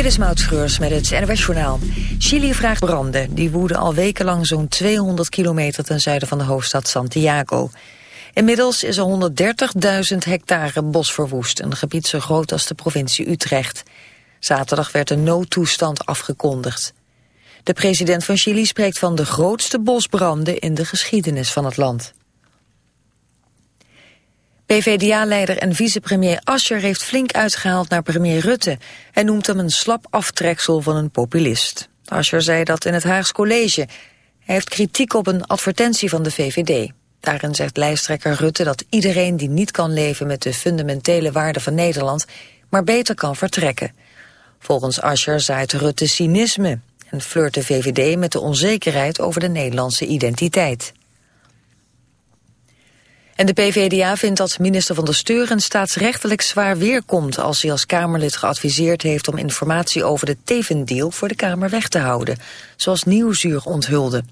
Dit is met het NWS Journaal. Chili vraagt branden. Die woeden al wekenlang zo'n 200 kilometer ten zuiden van de hoofdstad Santiago. Inmiddels is er 130.000 hectare bos verwoest. Een gebied zo groot als de provincie Utrecht. Zaterdag werd een noodtoestand afgekondigd. De president van Chili spreekt van de grootste bosbranden in de geschiedenis van het land. PvdA-leider en vicepremier Ascher heeft flink uitgehaald naar premier Rutte. en noemt hem een slap aftreksel van een populist. Ascher zei dat in het Haags College. Hij heeft kritiek op een advertentie van de VVD. Daarin zegt lijsttrekker Rutte dat iedereen die niet kan leven met de fundamentele waarden van Nederland, maar beter kan vertrekken. Volgens Ascher zaait Rutte cynisme en flirt de VVD met de onzekerheid over de Nederlandse identiteit. En de PVDA vindt dat minister van der Steur staatsrechtelijk zwaar weerkomt als hij als Kamerlid geadviseerd heeft om informatie over de Tevendeal voor de Kamer weg te houden, zoals Nieuwsuur onthulde.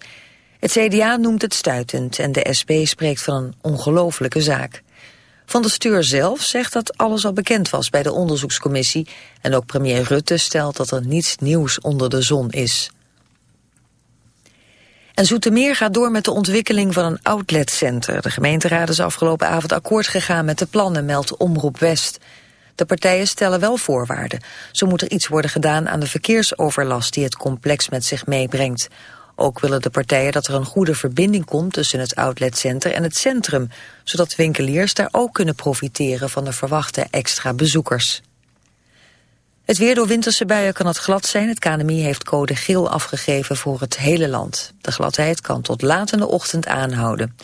Het CDA noemt het stuitend en de SP spreekt van een ongelofelijke zaak. Van der Steur zelf zegt dat alles al bekend was bij de onderzoekscommissie en ook premier Rutte stelt dat er niets nieuws onder de zon is. En Zoetermeer gaat door met de ontwikkeling van een outletcenter. De gemeenteraad is afgelopen avond akkoord gegaan met de plannen, meldt Omroep West. De partijen stellen wel voorwaarden. Zo moet er iets worden gedaan aan de verkeersoverlast die het complex met zich meebrengt. Ook willen de partijen dat er een goede verbinding komt tussen het outletcenter en het centrum, zodat winkeliers daar ook kunnen profiteren van de verwachte extra bezoekers. Het weer door winterse buien kan het glad zijn. Het KNMI heeft code geel afgegeven voor het hele land. De gladheid kan tot laat in de ochtend aanhouden.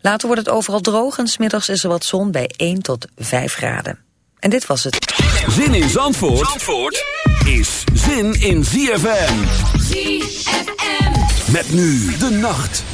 Later wordt het overal droog en smiddags is er wat zon bij 1 tot 5 graden. En dit was het. Zin in Zandvoort, Zandvoort is zin in ZFM. ZFM. Met nu de nacht.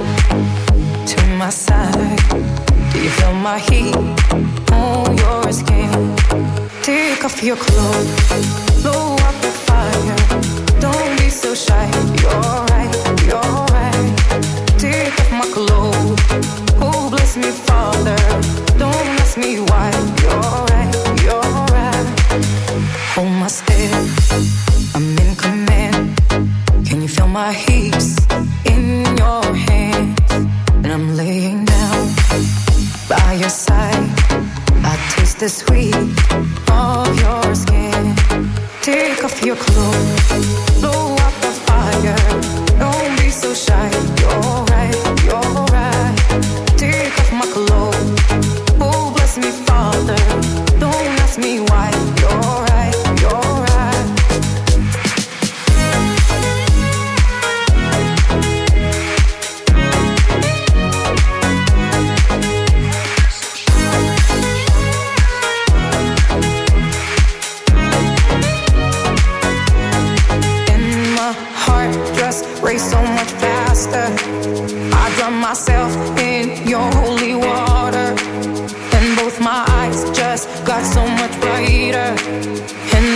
your clothes.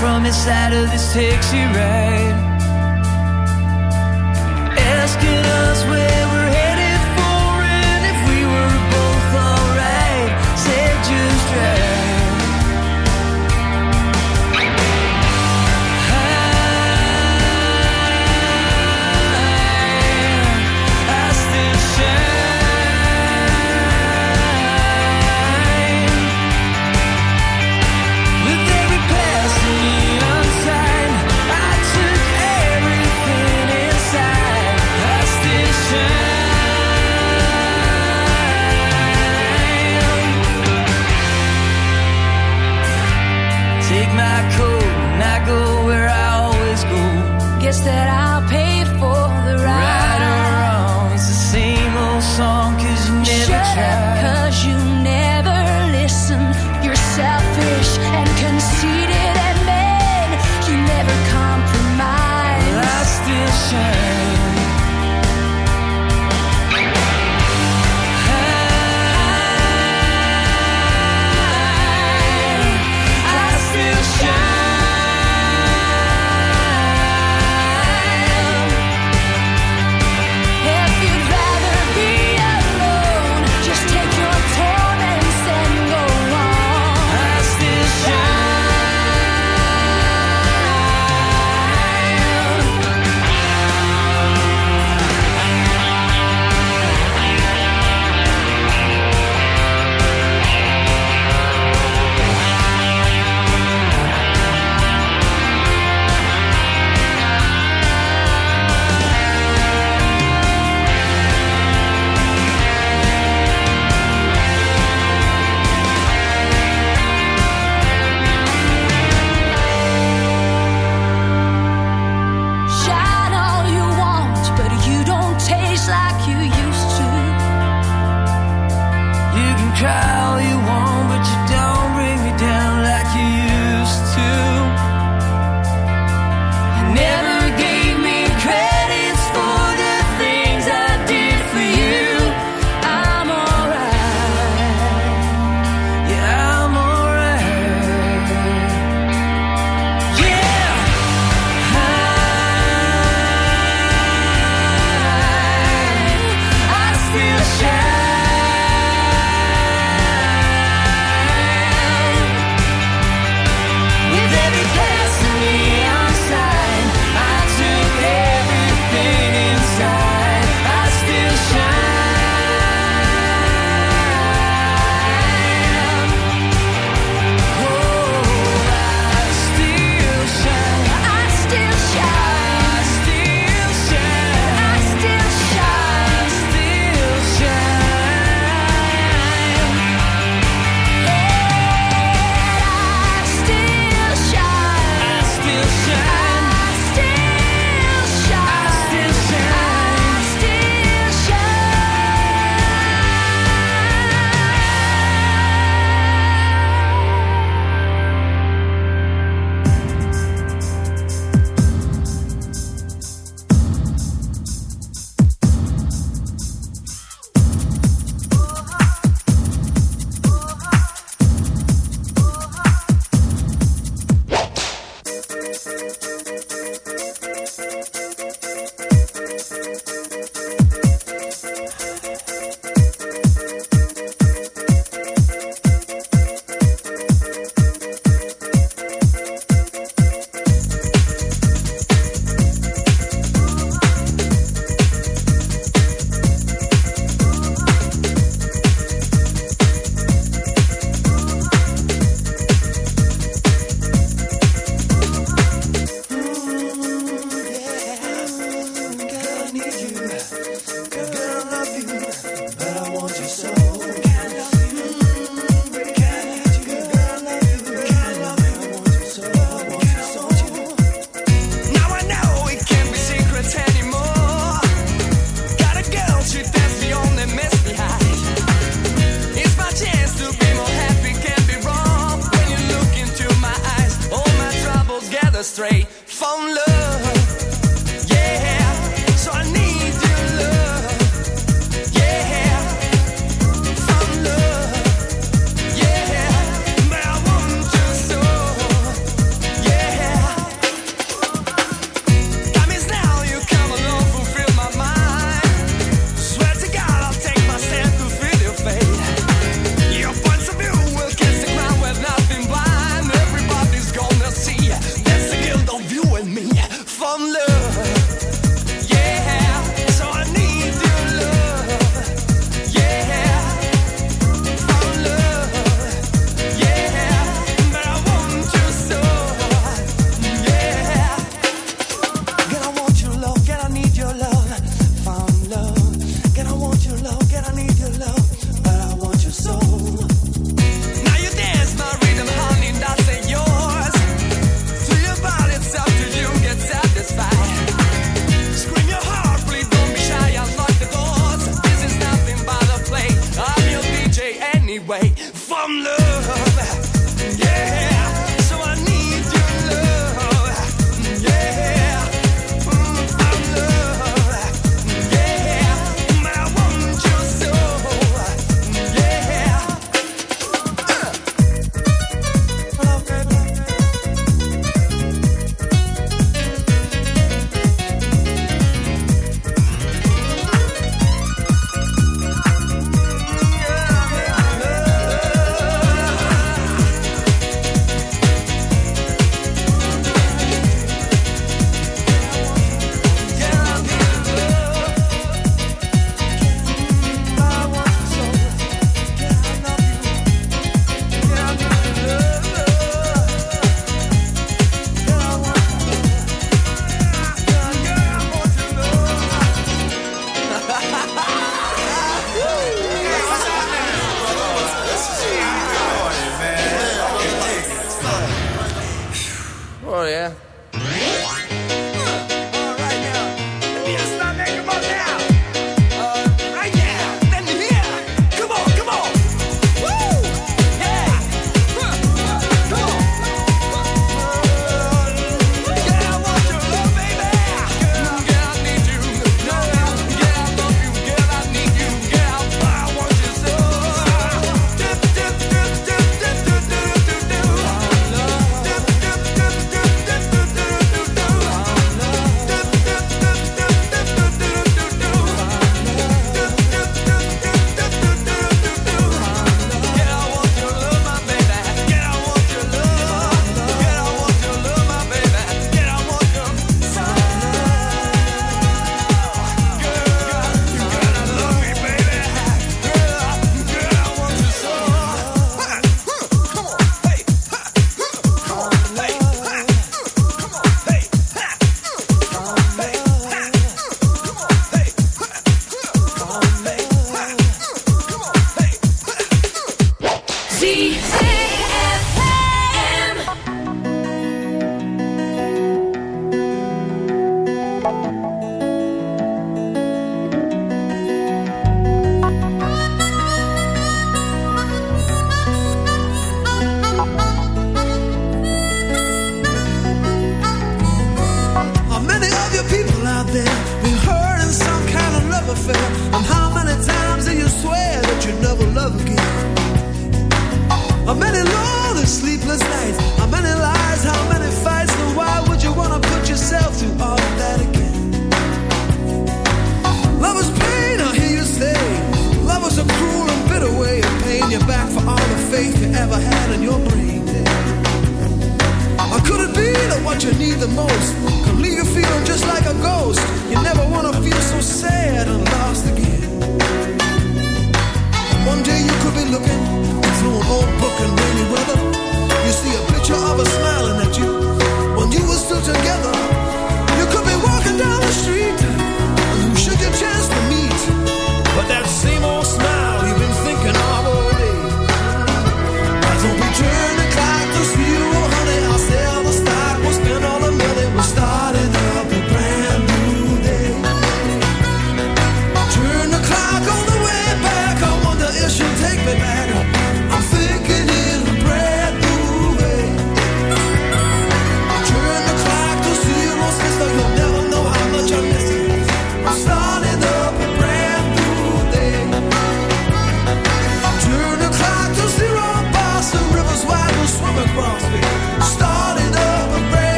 From inside of this taxi ride. Asking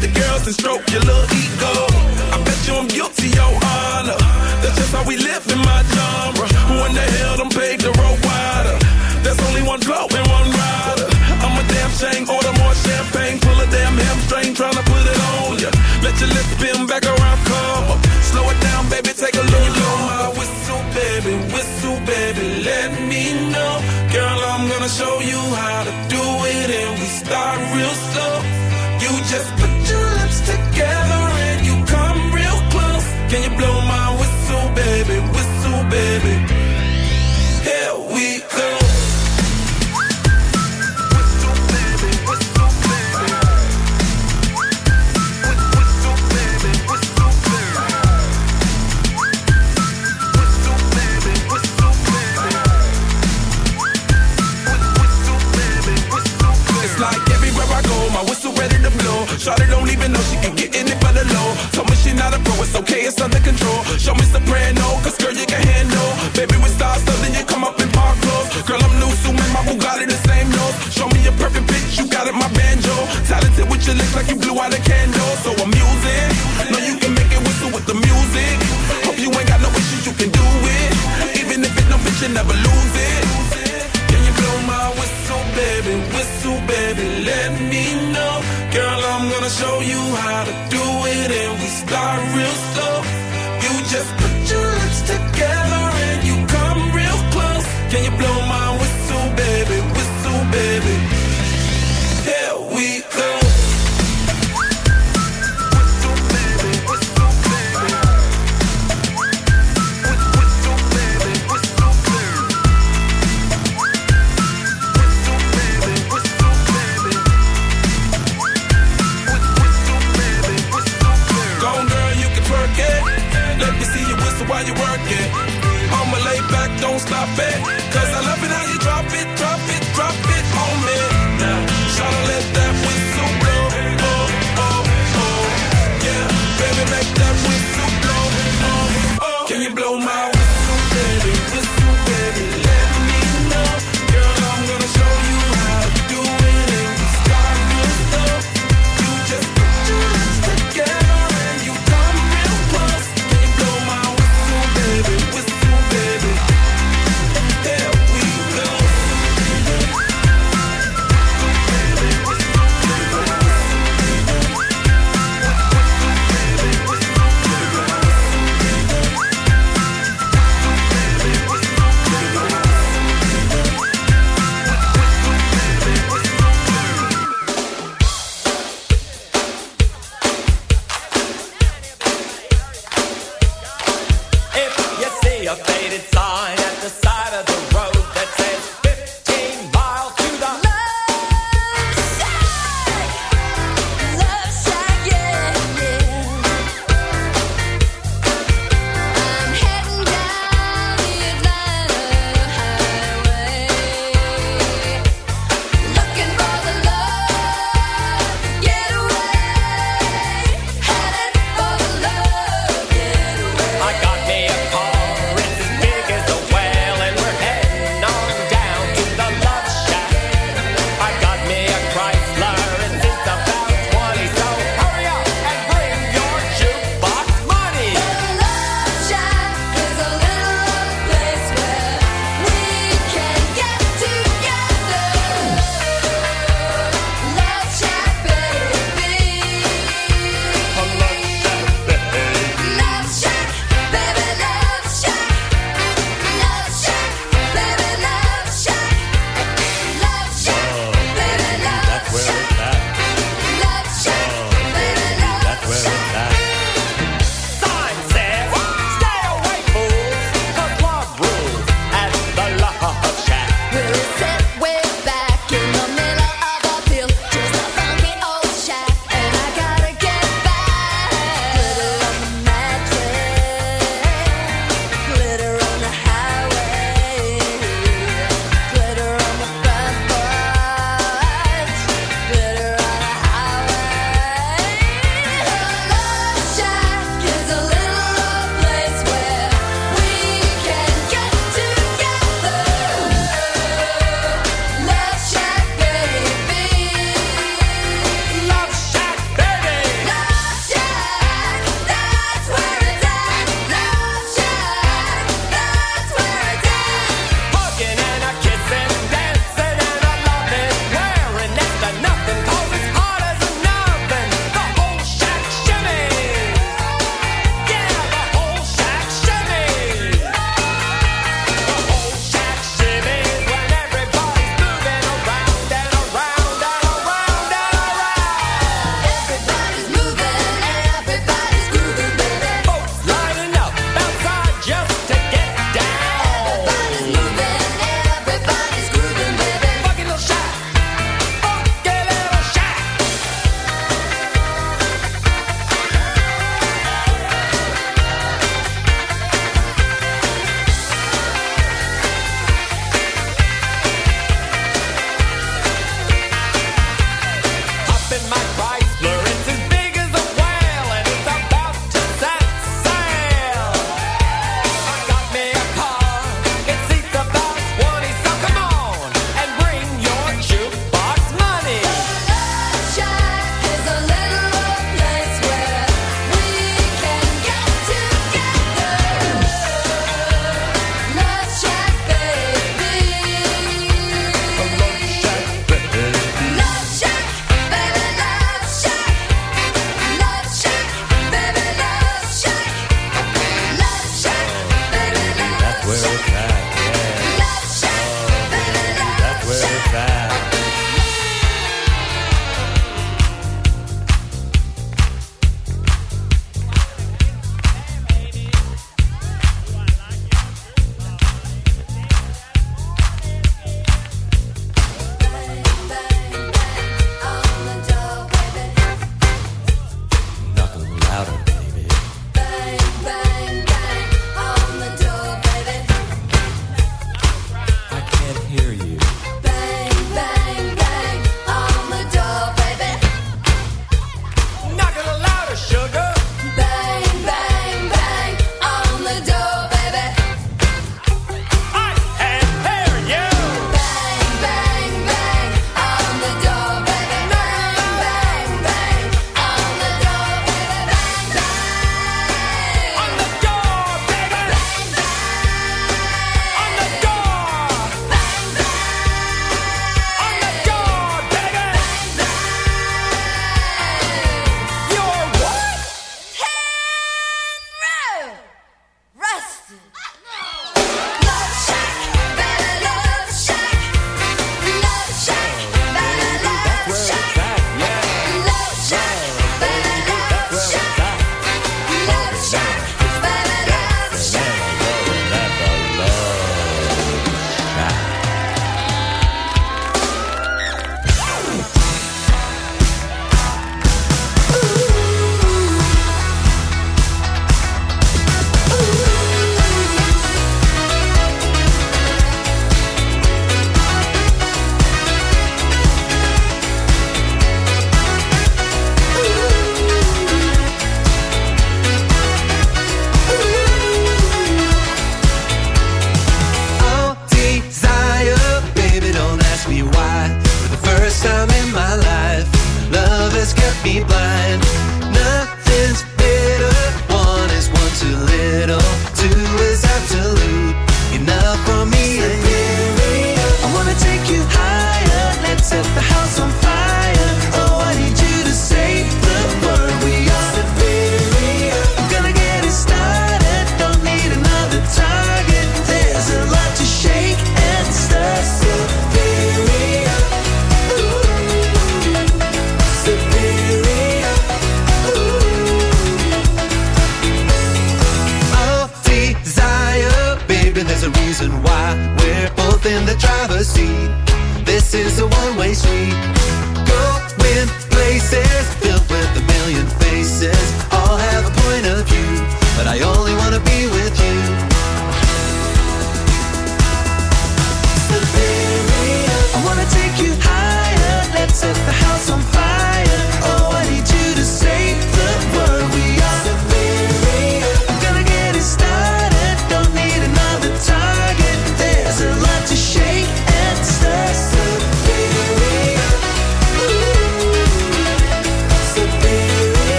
to girls and stroke your little ego. I bet you I'm guilty, your honor. That's just how we live in my genre. Who in the hell done paved the road wider? There's only one Flo and one Rida. I'm a damn shame, order more champagne, pull a damn hamstring, tryna put it on ya. Let your lips spin back around, come up. Slow it down, baby, take a look. Blow my whistle, baby, whistle, baby, let me know. Girl, I'm gonna show you how to do it, and we start real slow. You just Can you blow my whistle, baby, whistle, baby? Here we go. The low. Told me she not a pro, it's okay, it's under control. Show me soprano, cause girl, you can handle. Baby, with stars, so then you come up in park clothes. Girl, I'm new, so my Bugatti the same nose. Show me a perfect pitch, you got it, my banjo. Talented with your lips like you blew out a candle. So I'm using, know you can make it whistle with the music. Hope you ain't got no issues, you can do it. Even if it don't fit, you never lose it. Can you blow my? Whistle, baby, gonna show you how to do it, and we start real slow. Stop it.